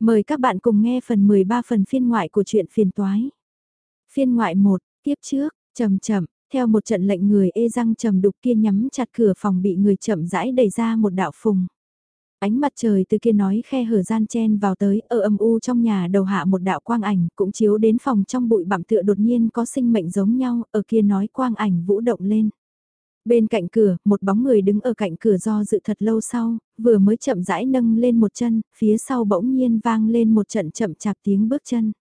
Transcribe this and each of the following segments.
Mời các bạn cùng nghe phần 13 phần phiên ngoại của truyện phiền toái. Phiên ngoại 1, tiếp trước, chậm chậm, theo một trận lệnh người ê răng trầm đục kia nhắm chặt cửa phòng bị người chậm rãi đẩy ra một đạo phùng. Ánh mặt trời từ kia nói khe hở gian chen vào tới, ở âm u trong nhà đầu hạ một đạo quang ảnh, cũng chiếu đến phòng trong bụi bặm tựa đột nhiên có sinh mệnh giống nhau, ở kia nói quang ảnh vũ động lên. Bên cạnh cửa, một bóng người đứng ở cạnh cửa do dự thật lâu sau, vừa mới chậm rãi nâng lên một chân, phía sau bỗng nhiên vang lên một trận chậm chạp tiếng bước chân.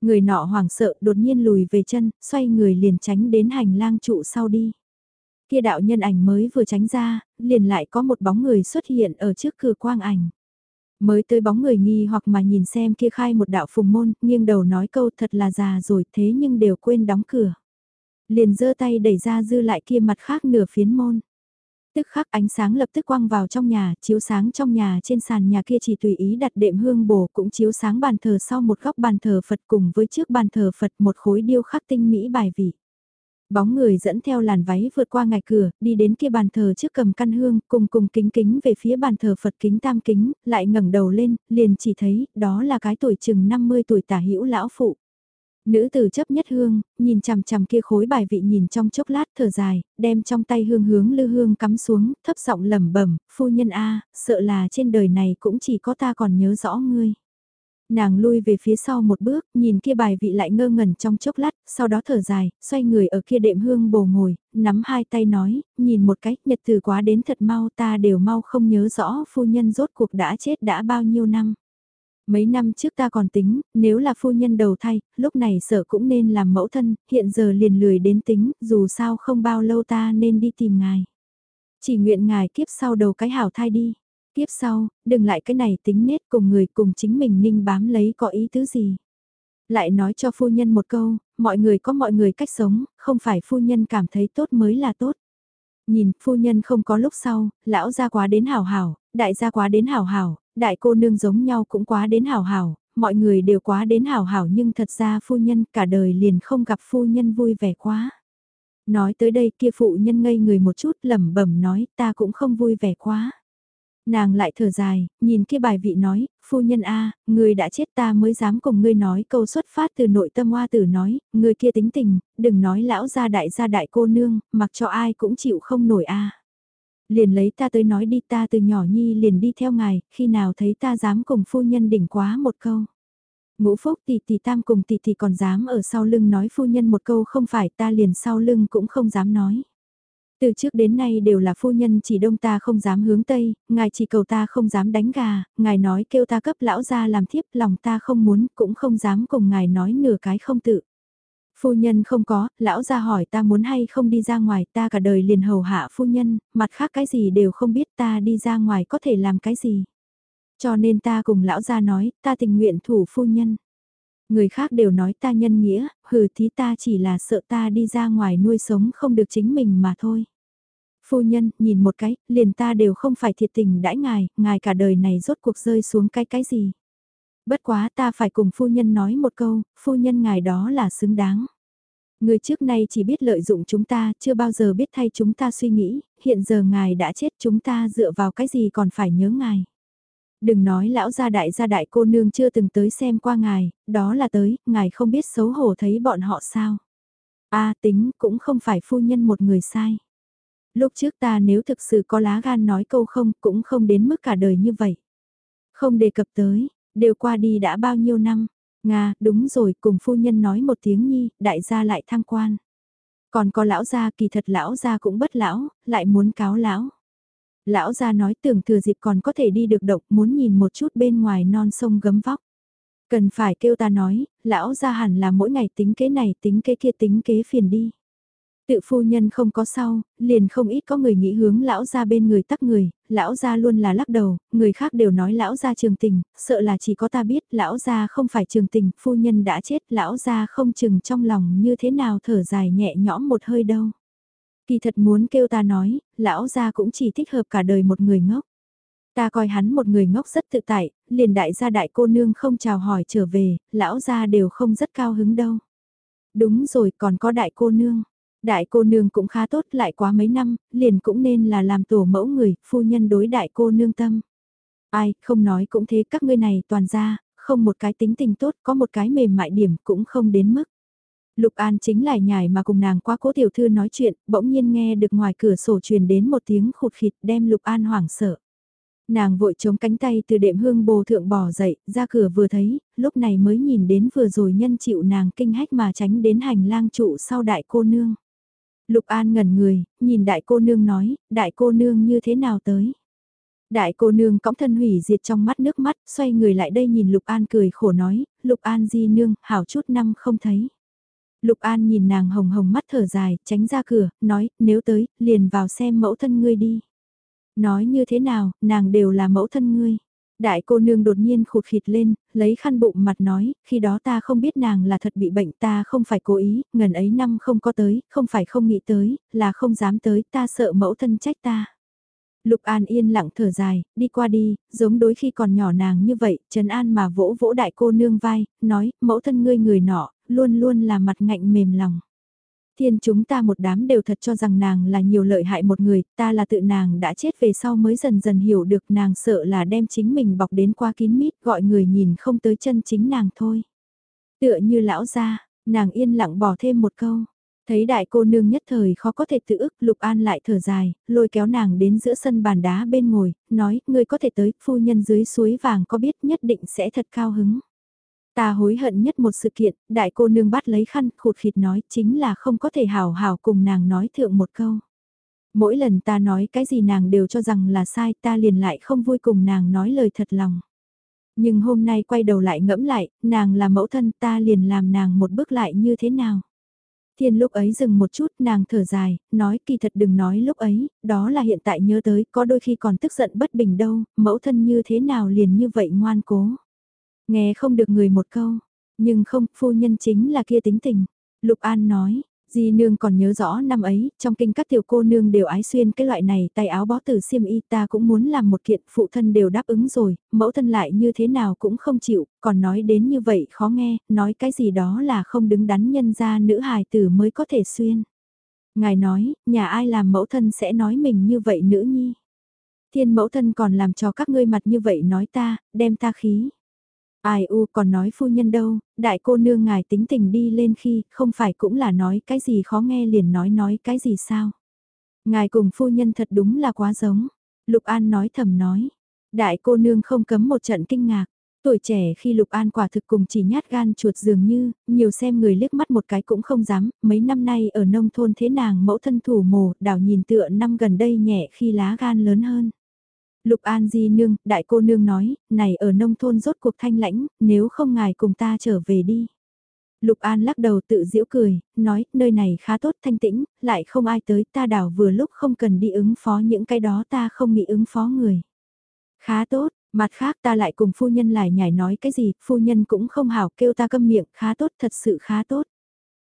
Người nọ hoảng sợ đột nhiên lùi về chân, xoay người liền tránh đến hành lang trụ sau đi. Kia đạo nhân ảnh mới vừa tránh ra, liền lại có một bóng người xuất hiện ở trước cửa quang ảnh. Mới tới bóng người nghi hoặc mà nhìn xem kia khai một đạo phùng môn, nghiêng đầu nói câu thật là già rồi thế nhưng đều quên đóng cửa liền giơ tay đẩy ra dư lại kia mặt khác nửa phiến môn. Tức khắc ánh sáng lập tức quăng vào trong nhà, chiếu sáng trong nhà trên sàn nhà kia chỉ tùy ý đặt đệm hương bổ cũng chiếu sáng bàn thờ sau một góc bàn thờ Phật cùng với trước bàn thờ Phật một khối điêu khắc tinh mỹ bài vị. Bóng người dẫn theo làn váy vượt qua ngạch cửa, đi đến kia bàn thờ trước cầm căn hương, cùng cùng kính kính về phía bàn thờ Phật kính tam kính, lại ngẩng đầu lên, liền chỉ thấy, đó là cái tuổi chừng 50 tuổi tả hữu lão phụ. Nữ tử chấp nhất hương, nhìn chằm chằm kia khối bài vị nhìn trong chốc lát thở dài, đem trong tay hương hướng lư hương cắm xuống, thấp giọng lẩm bẩm, phu nhân a, sợ là trên đời này cũng chỉ có ta còn nhớ rõ ngươi. Nàng lui về phía sau một bước, nhìn kia bài vị lại ngơ ngẩn trong chốc lát, sau đó thở dài, xoay người ở kia đệm hương bồ ngồi, nắm hai tay nói, nhìn một cách nhật từ quá đến thật mau ta đều mau không nhớ rõ phu nhân rốt cuộc đã chết đã bao nhiêu năm. Mấy năm trước ta còn tính, nếu là phu nhân đầu thay, lúc này sợ cũng nên làm mẫu thân, hiện giờ liền lười đến tính, dù sao không bao lâu ta nên đi tìm ngài. Chỉ nguyện ngài kiếp sau đầu cái hảo thai đi. Kiếp sau, đừng lại cái này tính nết cùng người cùng chính mình ninh bám lấy có ý tứ gì. Lại nói cho phu nhân một câu, mọi người có mọi người cách sống, không phải phu nhân cảm thấy tốt mới là tốt. Nhìn, phu nhân không có lúc sau, lão gia quá đến hảo hảo, đại gia quá đến hảo hảo, đại cô nương giống nhau cũng quá đến hảo hảo, mọi người đều quá đến hảo hảo nhưng thật ra phu nhân cả đời liền không gặp phu nhân vui vẻ quá. Nói tới đây kia phụ nhân ngây người một chút lẩm bẩm nói ta cũng không vui vẻ quá. Nàng lại thở dài, nhìn kia bài vị nói, phu nhân a, người đã chết ta mới dám cùng ngươi nói câu xuất phát từ nội tâm hoa tử nói, người kia tính tình, đừng nói lão gia đại gia đại cô nương, mặc cho ai cũng chịu không nổi a liền lấy ta tới nói đi ta từ nhỏ nhi liền đi theo ngài, khi nào thấy ta dám cùng phu nhân đỉnh quá một câu. Ngũ phúc tỷ tỷ tam cùng tỷ tỷ còn dám ở sau lưng nói phu nhân một câu không phải ta liền sau lưng cũng không dám nói. Từ trước đến nay đều là phu nhân chỉ đông ta không dám hướng tây, ngài chỉ cầu ta không dám đánh gà, ngài nói kêu ta cấp lão ra làm thiếp lòng ta không muốn cũng không dám cùng ngài nói nửa cái không tự. Phu nhân không có, lão ra hỏi ta muốn hay không đi ra ngoài ta cả đời liền hầu hạ phu nhân, mặt khác cái gì đều không biết ta đi ra ngoài có thể làm cái gì. Cho nên ta cùng lão ra nói, ta tình nguyện thủ phu nhân. Người khác đều nói ta nhân nghĩa, hừ thí ta chỉ là sợ ta đi ra ngoài nuôi sống không được chính mình mà thôi. Phu nhân, nhìn một cái, liền ta đều không phải thiệt tình đãi ngài, ngài cả đời này rốt cuộc rơi xuống cái cái gì. Bất quá ta phải cùng phu nhân nói một câu, phu nhân ngài đó là xứng đáng. Người trước nay chỉ biết lợi dụng chúng ta, chưa bao giờ biết thay chúng ta suy nghĩ, hiện giờ ngài đã chết chúng ta dựa vào cái gì còn phải nhớ ngài. Đừng nói lão gia đại gia đại cô nương chưa từng tới xem qua ngài, đó là tới, ngài không biết xấu hổ thấy bọn họ sao. a tính cũng không phải phu nhân một người sai. Lúc trước ta nếu thực sự có lá gan nói câu không cũng không đến mức cả đời như vậy. Không đề cập tới, đều qua đi đã bao nhiêu năm. Nga, đúng rồi, cùng phu nhân nói một tiếng nhi, đại gia lại thăng quan. Còn có lão gia kỳ thật lão gia cũng bất lão, lại muốn cáo lão. Lão gia nói tưởng thừa dịp còn có thể đi được độc muốn nhìn một chút bên ngoài non sông gấm vóc. Cần phải kêu ta nói, lão gia hẳn là mỗi ngày tính kế này tính kế kia tính kế phiền đi. Tự phu nhân không có sau, liền không ít có người nghĩ hướng lão ra bên người tắc người, lão ra luôn là lắc đầu, người khác đều nói lão ra trường tình, sợ là chỉ có ta biết lão ra không phải trường tình, phu nhân đã chết, lão ra không chừng trong lòng như thế nào thở dài nhẹ nhõm một hơi đâu. Kỳ thật muốn kêu ta nói, lão gia cũng chỉ thích hợp cả đời một người ngốc. Ta coi hắn một người ngốc rất tự tại, liền đại gia đại cô nương không chào hỏi trở về, lão gia đều không rất cao hứng đâu. Đúng rồi còn có đại cô nương. Đại cô nương cũng khá tốt lại quá mấy năm, liền cũng nên là làm tổ mẫu người, phu nhân đối đại cô nương tâm. Ai, không nói cũng thế các ngươi này toàn ra, không một cái tính tình tốt, có một cái mềm mại điểm cũng không đến mức. Lục An chính lại nhảy mà cùng nàng qua cố tiểu thư nói chuyện, bỗng nhiên nghe được ngoài cửa sổ truyền đến một tiếng khụt khịt đem Lục An hoảng sợ. Nàng vội chống cánh tay từ đệm hương bồ thượng bò dậy, ra cửa vừa thấy, lúc này mới nhìn đến vừa rồi nhân chịu nàng kinh hách mà tránh đến hành lang trụ sau đại cô nương. Lục An ngẩn người, nhìn đại cô nương nói, đại cô nương như thế nào tới. Đại cô nương cõng thân hủy diệt trong mắt nước mắt, xoay người lại đây nhìn Lục An cười khổ nói, Lục An di nương, hảo chút năm không thấy. Lục An nhìn nàng hồng hồng mắt thở dài, tránh ra cửa, nói, nếu tới, liền vào xem mẫu thân ngươi đi. Nói như thế nào, nàng đều là mẫu thân ngươi. Đại cô nương đột nhiên khụt khịt lên, lấy khăn bụng mặt nói, khi đó ta không biết nàng là thật bị bệnh ta không phải cố ý, ngần ấy năm không có tới, không phải không nghĩ tới, là không dám tới, ta sợ mẫu thân trách ta. Lục An yên lặng thở dài, đi qua đi, giống đối khi còn nhỏ nàng như vậy, Trần An mà vỗ vỗ đại cô nương vai, nói, mẫu thân ngươi người nọ, luôn luôn là mặt ngạnh mềm lòng. Thiên chúng ta một đám đều thật cho rằng nàng là nhiều lợi hại một người, ta là tự nàng đã chết về sau mới dần dần hiểu được nàng sợ là đem chính mình bọc đến qua kín mít gọi người nhìn không tới chân chính nàng thôi. Tựa như lão gia, nàng yên lặng bỏ thêm một câu. Thấy đại cô nương nhất thời khó có thể tự ức, Lục An lại thở dài, lôi kéo nàng đến giữa sân bàn đá bên ngồi, nói, ngươi có thể tới, phu nhân dưới suối vàng có biết nhất định sẽ thật cao hứng. Ta hối hận nhất một sự kiện, đại cô nương bắt lấy khăn, khụt khịt nói, chính là không có thể hào hào cùng nàng nói thượng một câu. Mỗi lần ta nói cái gì nàng đều cho rằng là sai, ta liền lại không vui cùng nàng nói lời thật lòng. Nhưng hôm nay quay đầu lại ngẫm lại, nàng là mẫu thân ta liền làm nàng một bước lại như thế nào. Thiên lúc ấy dừng một chút nàng thở dài, nói kỳ thật đừng nói lúc ấy, đó là hiện tại nhớ tới, có đôi khi còn tức giận bất bình đâu, mẫu thân như thế nào liền như vậy ngoan cố. Nghe không được người một câu, nhưng không, phu nhân chính là kia tính tình. Lục An nói, Di nương còn nhớ rõ năm ấy, trong kinh các tiểu cô nương đều ái xuyên cái loại này, tay áo bó tử xiêm y ta cũng muốn làm một kiện, phụ thân đều đáp ứng rồi, mẫu thân lại như thế nào cũng không chịu, còn nói đến như vậy khó nghe, nói cái gì đó là không đứng đắn nhân ra nữ hài tử mới có thể xuyên. Ngài nói, nhà ai làm mẫu thân sẽ nói mình như vậy nữ nhi. Thiên mẫu thân còn làm cho các ngươi mặt như vậy nói ta, đem ta khí. Ai u còn nói phu nhân đâu, đại cô nương ngài tính tình đi lên khi không phải cũng là nói cái gì khó nghe liền nói nói cái gì sao. Ngài cùng phu nhân thật đúng là quá giống. Lục An nói thầm nói. Đại cô nương không cấm một trận kinh ngạc. Tuổi trẻ khi Lục An quả thực cùng chỉ nhát gan chuột dường như, nhiều xem người liếc mắt một cái cũng không dám, mấy năm nay ở nông thôn thế nàng mẫu thân thủ mồ, đảo nhìn tựa năm gần đây nhẹ khi lá gan lớn hơn. Lục An Di Nương, đại cô nương nói, này ở nông thôn rốt cuộc thanh lãnh, nếu không ngài cùng ta trở về đi. Lục An lắc đầu tự giễu cười, nói, nơi này khá tốt thanh tĩnh, lại không ai tới, ta đảo vừa lúc không cần đi ứng phó những cái đó ta không nghĩ ứng phó người. Khá tốt, mặt khác ta lại cùng phu nhân lại nhảy nói cái gì, phu nhân cũng không hảo kêu ta câm miệng, khá tốt, thật sự khá tốt.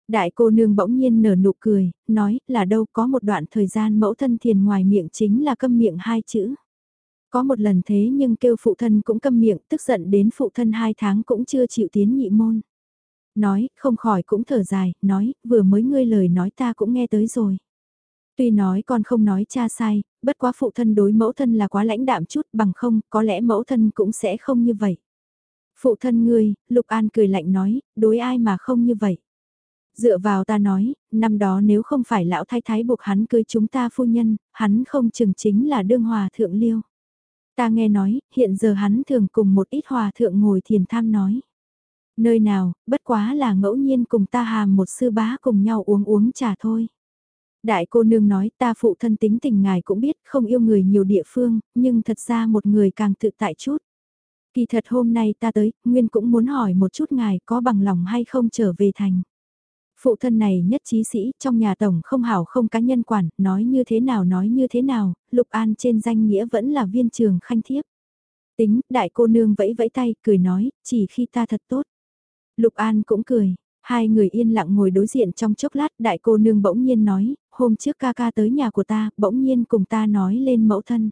Đại cô nương bỗng nhiên nở nụ cười, nói, là đâu có một đoạn thời gian mẫu thân thiền ngoài miệng chính là câm miệng hai chữ. Có một lần thế nhưng kêu phụ thân cũng câm miệng, tức giận đến phụ thân hai tháng cũng chưa chịu tiến nhị môn. Nói, không khỏi cũng thở dài, nói, vừa mới ngươi lời nói ta cũng nghe tới rồi. Tuy nói con không nói cha sai, bất quá phụ thân đối mẫu thân là quá lãnh đạm chút bằng không, có lẽ mẫu thân cũng sẽ không như vậy. Phụ thân ngươi, Lục An cười lạnh nói, đối ai mà không như vậy. Dựa vào ta nói, năm đó nếu không phải lão thái thái buộc hắn cưới chúng ta phu nhân, hắn không chừng chính là đương hòa thượng liêu. Ta nghe nói, hiện giờ hắn thường cùng một ít hòa thượng ngồi thiền tham nói. Nơi nào, bất quá là ngẫu nhiên cùng ta hàm một sư bá cùng nhau uống uống trà thôi. Đại cô nương nói ta phụ thân tính tình ngài cũng biết không yêu người nhiều địa phương, nhưng thật ra một người càng tự tại chút. Kỳ thật hôm nay ta tới, Nguyên cũng muốn hỏi một chút ngài có bằng lòng hay không trở về thành. Phụ thân này nhất trí sĩ, trong nhà tổng không hảo không cá nhân quản, nói như thế nào nói như thế nào, Lục An trên danh nghĩa vẫn là viên trường khanh thiếp. Tính, đại cô nương vẫy vẫy tay, cười nói, chỉ khi ta thật tốt. Lục An cũng cười, hai người yên lặng ngồi đối diện trong chốc lát, đại cô nương bỗng nhiên nói, hôm trước ca ca tới nhà của ta, bỗng nhiên cùng ta nói lên mẫu thân.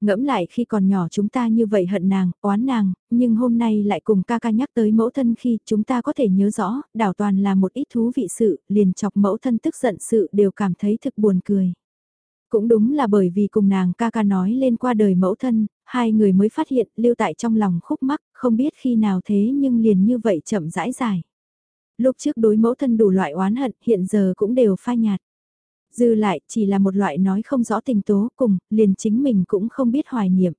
Ngẫm lại khi còn nhỏ chúng ta như vậy hận nàng, oán nàng, nhưng hôm nay lại cùng ca ca nhắc tới mẫu thân khi chúng ta có thể nhớ rõ, đảo toàn là một ít thú vị sự, liền chọc mẫu thân tức giận sự đều cảm thấy thực buồn cười. Cũng đúng là bởi vì cùng nàng ca ca nói lên qua đời mẫu thân, hai người mới phát hiện lưu tại trong lòng khúc mắc, không biết khi nào thế nhưng liền như vậy chậm rãi dài. Lúc trước đối mẫu thân đủ loại oán hận hiện giờ cũng đều phai nhạt. Dư lại chỉ là một loại nói không rõ tình tố cùng, liền chính mình cũng không biết hoài niệm.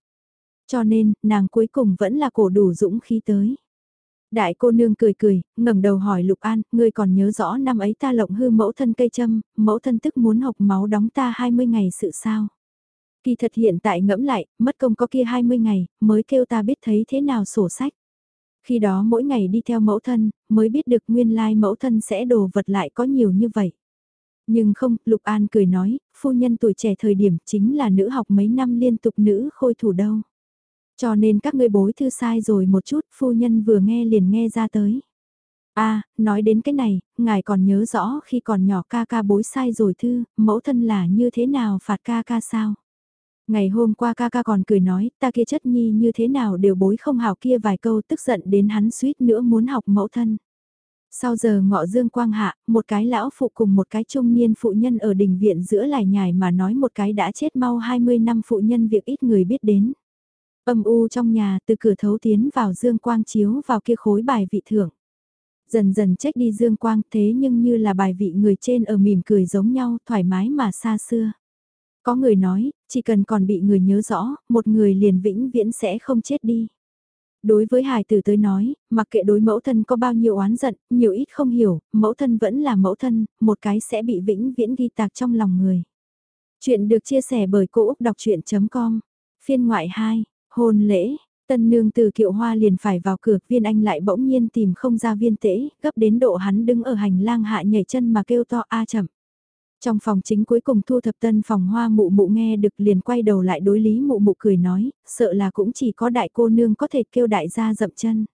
Cho nên, nàng cuối cùng vẫn là cổ đủ dũng khí tới. Đại cô nương cười cười, ngẩng đầu hỏi Lục An, ngươi còn nhớ rõ năm ấy ta lộng hư mẫu thân cây châm, mẫu thân tức muốn học máu đóng ta 20 ngày sự sao. Kỳ thật hiện tại ngẫm lại, mất công có kia 20 ngày, mới kêu ta biết thấy thế nào sổ sách. Khi đó mỗi ngày đi theo mẫu thân, mới biết được nguyên lai mẫu thân sẽ đồ vật lại có nhiều như vậy. Nhưng không, Lục An cười nói, phu nhân tuổi trẻ thời điểm chính là nữ học mấy năm liên tục nữ khôi thủ đâu. Cho nên các ngươi bối thư sai rồi một chút, phu nhân vừa nghe liền nghe ra tới. a à, nói đến cái này, ngài còn nhớ rõ khi còn nhỏ ca ca bối sai rồi thư, mẫu thân là như thế nào phạt ca ca sao? Ngày hôm qua ca ca còn cười nói, ta kia chất nhi như thế nào đều bối không hảo kia vài câu tức giận đến hắn suýt nữa muốn học mẫu thân. Sau giờ ngọ dương quang hạ, một cái lão phụ cùng một cái trung niên phụ nhân ở đình viện giữa lải nhải mà nói một cái đã chết mau 20 năm phụ nhân việc ít người biết đến. Âm u trong nhà từ cửa thấu tiến vào dương quang chiếu vào kia khối bài vị thưởng. Dần dần trách đi dương quang thế nhưng như là bài vị người trên ở mỉm cười giống nhau thoải mái mà xa xưa. Có người nói, chỉ cần còn bị người nhớ rõ, một người liền vĩnh viễn sẽ không chết đi. Đối với hài tử tới nói, mặc kệ đối mẫu thân có bao nhiêu oán giận, nhiều ít không hiểu, mẫu thân vẫn là mẫu thân, một cái sẽ bị vĩnh viễn ghi tạc trong lòng người. Chuyện được chia sẻ bởi Cô Úc Đọc Chuyện.com, phiên ngoại 2, hôn lễ, tân nương từ kiệu hoa liền phải vào cửa, viên anh lại bỗng nhiên tìm không ra viên tễ, gấp đến độ hắn đứng ở hành lang hạ nhảy chân mà kêu to a chậm. Trong phòng chính cuối cùng thu thập tân phòng hoa mụ mụ nghe được liền quay đầu lại đối lý mụ mụ cười nói, sợ là cũng chỉ có đại cô nương có thể kêu đại gia dậm chân.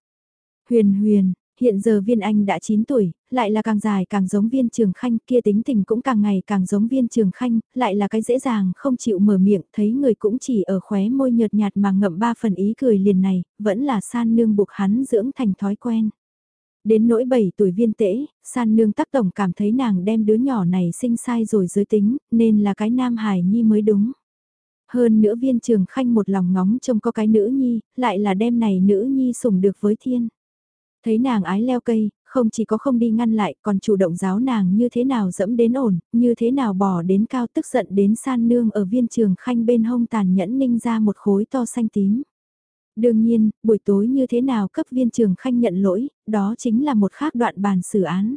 Huyền huyền, hiện giờ viên anh đã 9 tuổi, lại là càng dài càng giống viên trường khanh kia tính tình cũng càng ngày càng giống viên trường khanh, lại là cái dễ dàng không chịu mở miệng thấy người cũng chỉ ở khóe môi nhợt nhạt mà ngậm ba phần ý cười liền này, vẫn là san nương buộc hắn dưỡng thành thói quen. Đến nỗi 7 tuổi viên tễ, san nương tắc tổng cảm thấy nàng đem đứa nhỏ này sinh sai rồi giới tính, nên là cái nam hài nhi mới đúng. Hơn nữa viên trường khanh một lòng ngóng trông có cái nữ nhi, lại là đem này nữ nhi sủng được với thiên. Thấy nàng ái leo cây, không chỉ có không đi ngăn lại còn chủ động giáo nàng như thế nào dẫm đến ổn, như thế nào bỏ đến cao tức giận đến san nương ở viên trường khanh bên hông tàn nhẫn ninh ra một khối to xanh tím. Đương nhiên, buổi tối như thế nào cấp viên trường khanh nhận lỗi, đó chính là một khác đoạn bàn xử án.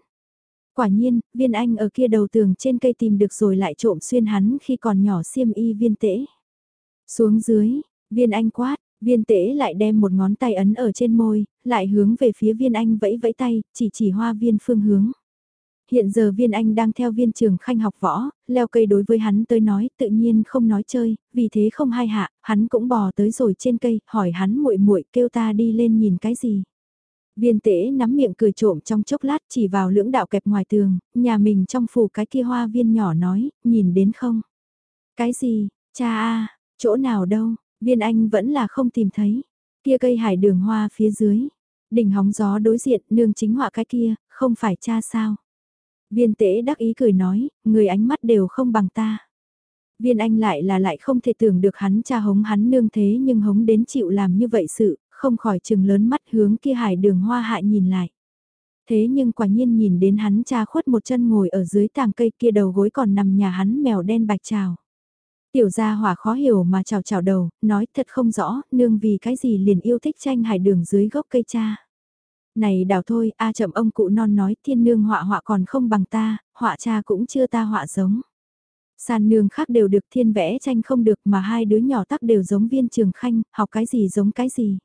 Quả nhiên, viên anh ở kia đầu tường trên cây tìm được rồi lại trộm xuyên hắn khi còn nhỏ xiêm y viên tễ. Xuống dưới, viên anh quát, viên tễ lại đem một ngón tay ấn ở trên môi, lại hướng về phía viên anh vẫy vẫy tay, chỉ chỉ hoa viên phương hướng. Hiện giờ viên anh đang theo viên trường khanh học võ, leo cây đối với hắn tới nói tự nhiên không nói chơi, vì thế không hai hạ, hắn cũng bò tới rồi trên cây, hỏi hắn muội muội kêu ta đi lên nhìn cái gì. Viên tễ nắm miệng cười trộm trong chốc lát chỉ vào lưỡng đạo kẹp ngoài tường, nhà mình trong phủ cái kia hoa viên nhỏ nói, nhìn đến không? Cái gì, cha a chỗ nào đâu, viên anh vẫn là không tìm thấy. Kia cây hải đường hoa phía dưới, đỉnh hóng gió đối diện nương chính họa cái kia, không phải cha sao? Viên tễ đắc ý cười nói, người ánh mắt đều không bằng ta. Viên anh lại là lại không thể tưởng được hắn cha hống hắn nương thế nhưng hống đến chịu làm như vậy sự, không khỏi chừng lớn mắt hướng kia hải đường hoa hại nhìn lại. Thế nhưng quả nhiên nhìn đến hắn cha khuất một chân ngồi ở dưới tàng cây kia đầu gối còn nằm nhà hắn mèo đen bạch trào. Tiểu gia hỏa khó hiểu mà chào chào đầu, nói thật không rõ, nương vì cái gì liền yêu thích tranh hải đường dưới gốc cây cha. Này đào thôi, a chậm ông cụ non nói thiên nương họa họa còn không bằng ta, họa cha cũng chưa ta họa giống. San nương khác đều được thiên vẽ tranh không được mà hai đứa nhỏ tắc đều giống viên trường khanh, học cái gì giống cái gì.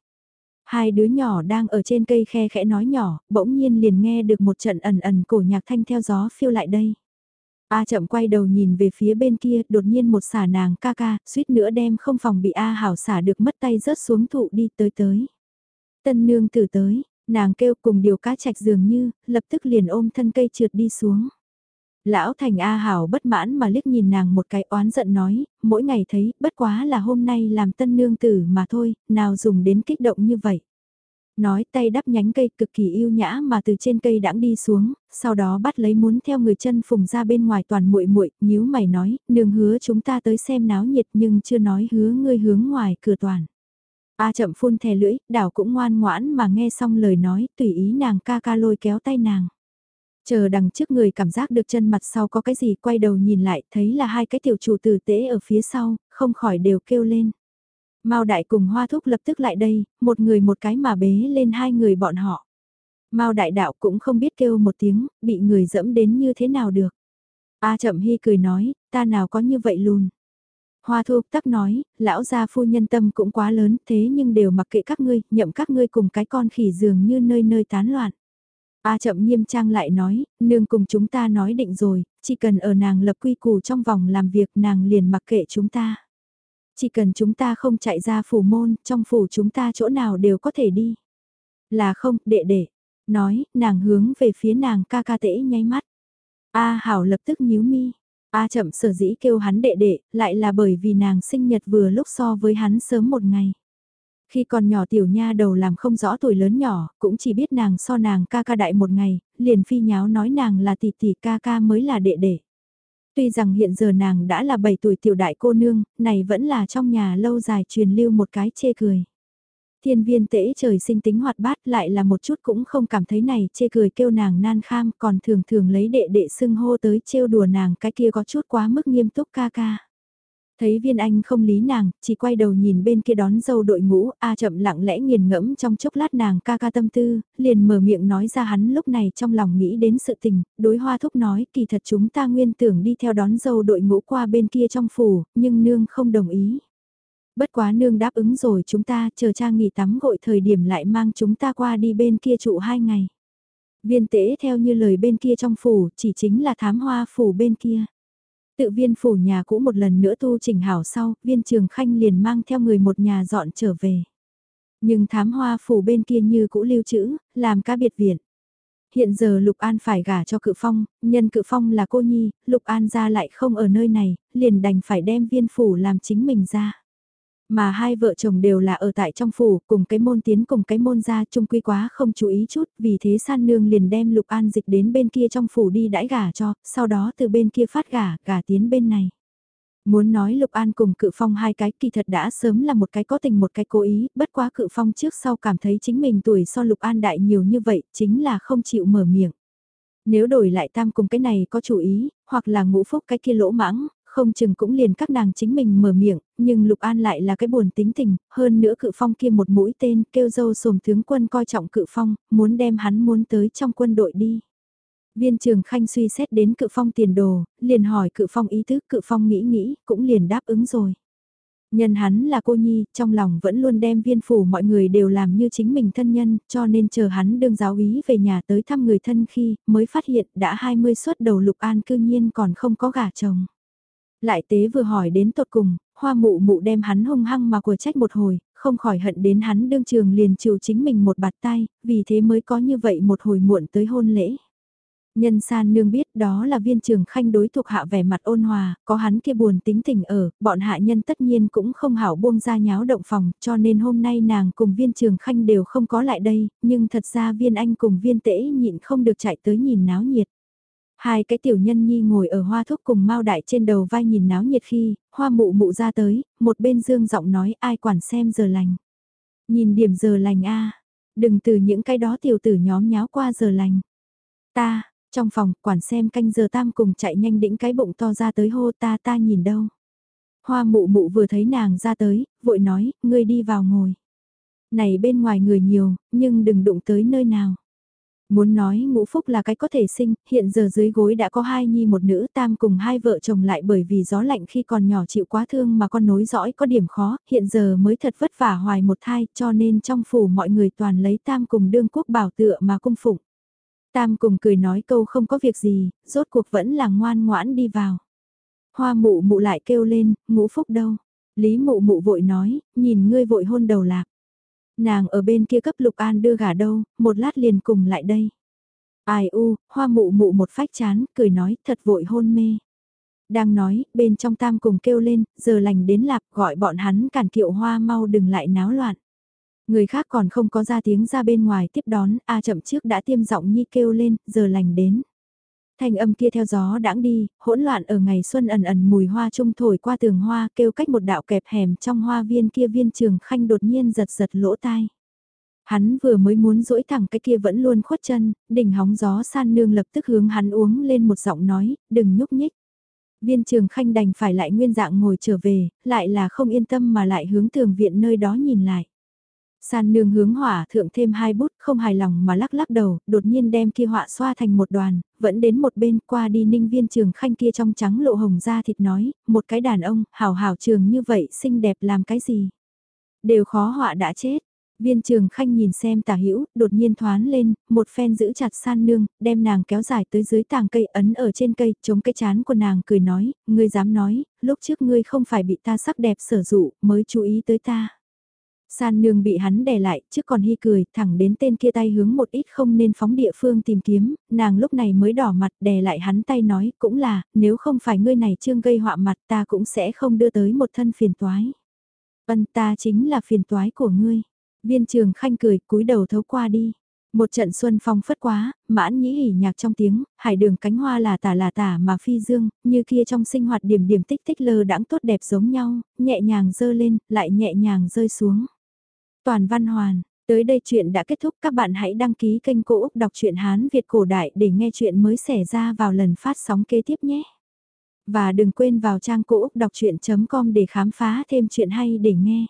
Hai đứa nhỏ đang ở trên cây khe khẽ nói nhỏ, bỗng nhiên liền nghe được một trận ẩn ẩn cổ nhạc thanh theo gió phiêu lại đây. A chậm quay đầu nhìn về phía bên kia, đột nhiên một xả nàng ca ca, suýt nữa đem không phòng bị A hảo xả được mất tay rớt xuống thụ đi tới tới. Tân nương tử tới, nàng kêu cùng điều cá chạch dường như, lập tức liền ôm thân cây trượt đi xuống. Lão thành A hảo bất mãn mà liếc nhìn nàng một cái oán giận nói, mỗi ngày thấy, bất quá là hôm nay làm tân nương tử mà thôi, nào dùng đến kích động như vậy. Nói tay đắp nhánh cây cực kỳ yêu nhã mà từ trên cây đãng đi xuống, sau đó bắt lấy muốn theo người chân phùng ra bên ngoài toàn muội muội nhíu mày nói, nương hứa chúng ta tới xem náo nhiệt nhưng chưa nói hứa ngươi hướng ngoài cửa toàn. A chậm phun thè lưỡi, đảo cũng ngoan ngoãn mà nghe xong lời nói, tùy ý nàng ca ca lôi kéo tay nàng. Chờ đằng trước người cảm giác được chân mặt sau có cái gì quay đầu nhìn lại thấy là hai cái tiểu chủ tử tế ở phía sau, không khỏi đều kêu lên. Mao đại cùng hoa thúc lập tức lại đây, một người một cái mà bế lên hai người bọn họ. Mao đại đạo cũng không biết kêu một tiếng, bị người dẫm đến như thế nào được. A chậm hy cười nói, ta nào có như vậy luôn. Hoa thu tắc nói, lão gia phu nhân tâm cũng quá lớn thế nhưng đều mặc kệ các ngươi, nhậm các ngươi cùng cái con khỉ dường như nơi nơi tán loạn. A chậm nghiêm trang lại nói, nương cùng chúng ta nói định rồi, chỉ cần ở nàng lập quy củ trong vòng làm việc nàng liền mặc kệ chúng ta. Chỉ cần chúng ta không chạy ra phủ môn, trong phủ chúng ta chỗ nào đều có thể đi. Là không, đệ đệ. Nói, nàng hướng về phía nàng ca ca tễ nháy mắt. A hảo lập tức nhíu mi. A chậm sở dĩ kêu hắn đệ đệ, lại là bởi vì nàng sinh nhật vừa lúc so với hắn sớm một ngày. Khi còn nhỏ tiểu nha đầu làm không rõ tuổi lớn nhỏ, cũng chỉ biết nàng so nàng ca ca đại một ngày, liền phi nháo nói nàng là tỷ tỷ ca ca mới là đệ đệ. Tuy rằng hiện giờ nàng đã là 7 tuổi tiểu đại cô nương, này vẫn là trong nhà lâu dài truyền lưu một cái chê cười. Thiên viên tễ trời sinh tính hoạt bát lại là một chút cũng không cảm thấy này chê cười kêu nàng nan kham còn thường thường lấy đệ đệ xưng hô tới trêu đùa nàng cái kia có chút quá mức nghiêm túc ca ca. Thấy viên anh không lý nàng, chỉ quay đầu nhìn bên kia đón dâu đội ngũ, A chậm lặng lẽ nghiền ngẫm trong chốc lát nàng ca ca tâm tư, liền mở miệng nói ra hắn lúc này trong lòng nghĩ đến sự tình, đối hoa thúc nói kỳ thật chúng ta nguyên tưởng đi theo đón dâu đội ngũ qua bên kia trong phủ, nhưng nương không đồng ý. Bất quá nương đáp ứng rồi chúng ta chờ cha nghỉ tắm gội thời điểm lại mang chúng ta qua đi bên kia trụ hai ngày. Viên tế theo như lời bên kia trong phủ chỉ chính là thám hoa phủ bên kia. Tự viên phủ nhà cũ một lần nữa tu chỉnh hảo sau, viên trường khanh liền mang theo người một nhà dọn trở về. Nhưng thám hoa phủ bên kia như cũ lưu trữ, làm cá biệt viện. Hiện giờ Lục An phải gả cho cự phong, nhân cự phong là cô nhi, Lục An ra lại không ở nơi này, liền đành phải đem viên phủ làm chính mình ra. Mà hai vợ chồng đều là ở tại trong phủ, cùng cái môn tiến cùng cái môn ra chung quy quá không chú ý chút, vì thế san nương liền đem lục an dịch đến bên kia trong phủ đi đãi gả cho, sau đó từ bên kia phát gả, gả tiến bên này. Muốn nói Lục An cùng Cự Phong hai cái kỳ thật đã sớm là một cái có tình một cái cố ý, bất quá Cự Phong trước sau cảm thấy chính mình tuổi so Lục An đại nhiều như vậy, chính là không chịu mở miệng. Nếu đổi lại tam cùng cái này có chủ ý, hoặc là ngũ phúc cái kia lỗ mãng, không chừng cũng liền các nàng chính mình mở miệng, nhưng Lục An lại là cái buồn tính tình, hơn nữa cự phong kia một mũi tên kêu dâu sồm tướng quân coi trọng cự phong, muốn đem hắn muốn tới trong quân đội đi. Viên trường khanh suy xét đến cự phong tiền đồ, liền hỏi cự phong ý thức cự phong nghĩ nghĩ, cũng liền đáp ứng rồi. Nhân hắn là cô nhi, trong lòng vẫn luôn đem viên phủ mọi người đều làm như chính mình thân nhân, cho nên chờ hắn đương giáo ý về nhà tới thăm người thân khi, mới phát hiện đã 20 suốt đầu lục an cư nhiên còn không có gả chồng. Lại tế vừa hỏi đến tột cùng, hoa mụ mụ đem hắn hung hăng mà của trách một hồi, không khỏi hận đến hắn đương trường liền chịu chính mình một bạt tay, vì thế mới có như vậy một hồi muộn tới hôn lễ. Nhân san nương biết đó là viên trường khanh đối thuộc hạ vẻ mặt ôn hòa, có hắn kia buồn tính tình ở, bọn hạ nhân tất nhiên cũng không hảo buông ra nháo động phòng, cho nên hôm nay nàng cùng viên trường khanh đều không có lại đây, nhưng thật ra viên anh cùng viên tễ nhịn không được chạy tới nhìn náo nhiệt. Hai cái tiểu nhân nhi ngồi ở hoa thúc cùng mao đại trên đầu vai nhìn náo nhiệt khi, hoa mụ mụ ra tới, một bên dương giọng nói ai quản xem giờ lành. Nhìn điểm giờ lành a đừng từ những cái đó tiểu tử nhóm nháo qua giờ lành. Ta, trong phòng, quản xem canh giờ tam cùng chạy nhanh đĩnh cái bụng to ra tới hô ta ta nhìn đâu. Hoa mụ mụ vừa thấy nàng ra tới, vội nói, ngươi đi vào ngồi. Này bên ngoài người nhiều, nhưng đừng đụng tới nơi nào. Muốn nói ngũ phúc là cái có thể sinh, hiện giờ dưới gối đã có hai nhi một nữ tam cùng hai vợ chồng lại bởi vì gió lạnh khi còn nhỏ chịu quá thương mà con nối dõi có điểm khó, hiện giờ mới thật vất vả hoài một thai cho nên trong phủ mọi người toàn lấy tam cùng đương quốc bảo tựa mà cung phụng. Tam cùng cười nói câu không có việc gì, rốt cuộc vẫn là ngoan ngoãn đi vào. Hoa mụ mụ lại kêu lên, ngũ phúc đâu? Lý mụ mụ vội nói, nhìn ngươi vội hôn đầu lạc. Nàng ở bên kia cấp Lục An đưa gà đâu, một lát liền cùng lại đây. Ai u, hoa mụ mụ một phách chán, cười nói, thật vội hôn mê. Đang nói, bên trong tam cùng kêu lên, giờ lành đến lạp gọi bọn hắn cản kiệu hoa mau đừng lại náo loạn. Người khác còn không có ra tiếng ra bên ngoài tiếp đón, A chậm trước đã tiêm giọng nhi kêu lên, giờ lành đến. Thanh âm kia theo gió đãng đi, hỗn loạn ở ngày xuân ẩn ẩn mùi hoa trung thổi qua tường hoa kêu cách một đạo kẹp hẻm trong hoa viên kia viên trường khanh đột nhiên giật giật lỗ tai. Hắn vừa mới muốn duỗi thẳng cái kia vẫn luôn khuất chân, đỉnh hóng gió san nương lập tức hướng hắn uống lên một giọng nói, đừng nhúc nhích. Viên trường khanh đành phải lại nguyên dạng ngồi trở về, lại là không yên tâm mà lại hướng tường viện nơi đó nhìn lại. San nương hướng hỏa thượng thêm hai bút không hài lòng mà lắc lắc đầu, đột nhiên đem kia họa xoa thành một đoàn, vẫn đến một bên qua đi ninh viên trường khanh kia trong trắng lộ hồng da thịt nói, một cái đàn ông, hào hào trường như vậy xinh đẹp làm cái gì. Đều khó họa đã chết, Viên trường khanh nhìn xem tả hữu đột nhiên thoán lên, một phen giữ chặt san nương, đem nàng kéo dài tới dưới tàng cây ấn ở trên cây, chống cái chán của nàng cười nói, ngươi dám nói, lúc trước ngươi không phải bị ta sắc đẹp sở dụ, mới chú ý tới ta. San nương bị hắn đè lại, trước còn hy cười, thẳng đến tên kia tay hướng một ít không nên phóng địa phương tìm kiếm, nàng lúc này mới đỏ mặt đè lại hắn tay nói, cũng là, nếu không phải ngươi này trương gây họa mặt ta cũng sẽ không đưa tới một thân phiền toái. vân ta chính là phiền toái của ngươi. Viên trường khanh cười cúi đầu thấu qua đi. Một trận xuân phong phất quá, mãn nhĩ hỉ nhạc trong tiếng, hải đường cánh hoa là tả là tả mà phi dương, như kia trong sinh hoạt điểm điểm tích tích lơ đãng tốt đẹp giống nhau, nhẹ nhàng dơ lên, lại nhẹ nhàng rơi xuống. Toàn văn hoàn, tới đây chuyện đã kết thúc các bạn hãy đăng ký kênh Cô Úc Đọc truyện Hán Việt Cổ Đại để nghe chuyện mới xảy ra vào lần phát sóng kế tiếp nhé. Và đừng quên vào trang Cô Úc Đọc Chuyện.com để khám phá thêm chuyện hay để nghe.